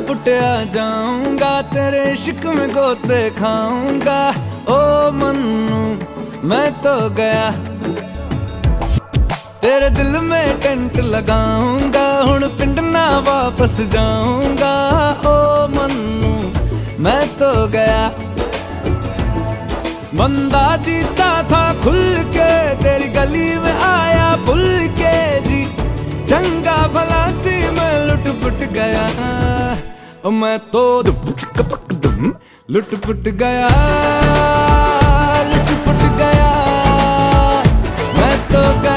पुटिया जाऊँगा, तेरे इश्क में गोते खाऊँगा। ओ मन्नू, मैं तो गया। तेरे दिल में टेंट लगाऊँगा हूँ पिंड ना वापस जाऊँगा। ओ मन्नू, मैं तो गया। बंदा जीता था खुल के, तेरी गली में आया भूल के जी। चंगा भला सी मैं लुट पुट गया। मैं तो दुम लुट पुट गया लुट पुट गया। मैं तो गया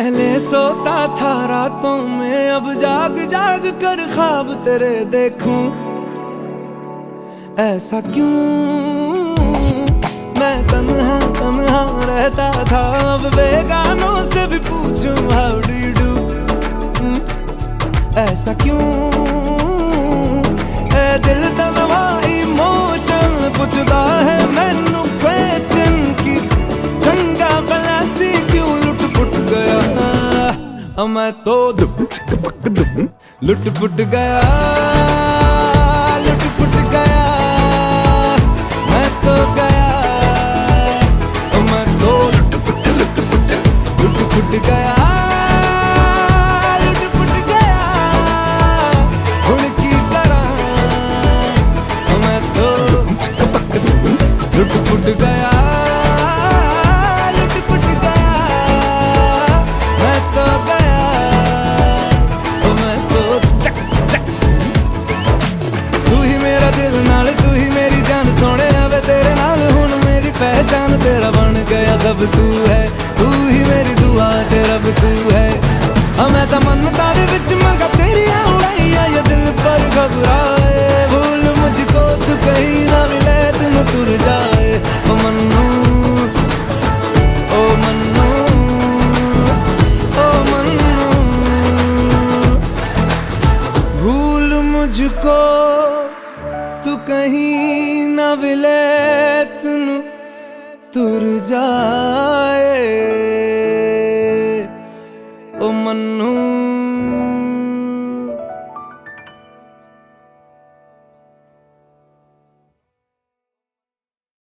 पहले सोता था रातों में, अब जाग जाग कर ख्वाब तेरे देखूँ। ऐसा क्यों? मैं तन्हा तन्हा रहता था, अब बेगानों से भी पूछूँ हाउ डू यू डू ऐसा क्यों? ए दिल तनवा इमोशन पुछदा मैं तो लुट पुट गया। तू ही मेरा दिल नाल तू ही मेरी जान सोने वे तेरे नाल हुन मेरी पहचान, तेरा बन गया सब तू है। तू ही मेरी दुआ ते रब तू है। हाँ मैं तो मन्नता दे विच मंगा तेरियाँ उड़ाइया ये दिल पर घबराए। भूल मुझको तू कहीं ना मिले, तुम तुर जाए। ओ ओ भूल मुझको तू कहीं न विले तुर जा।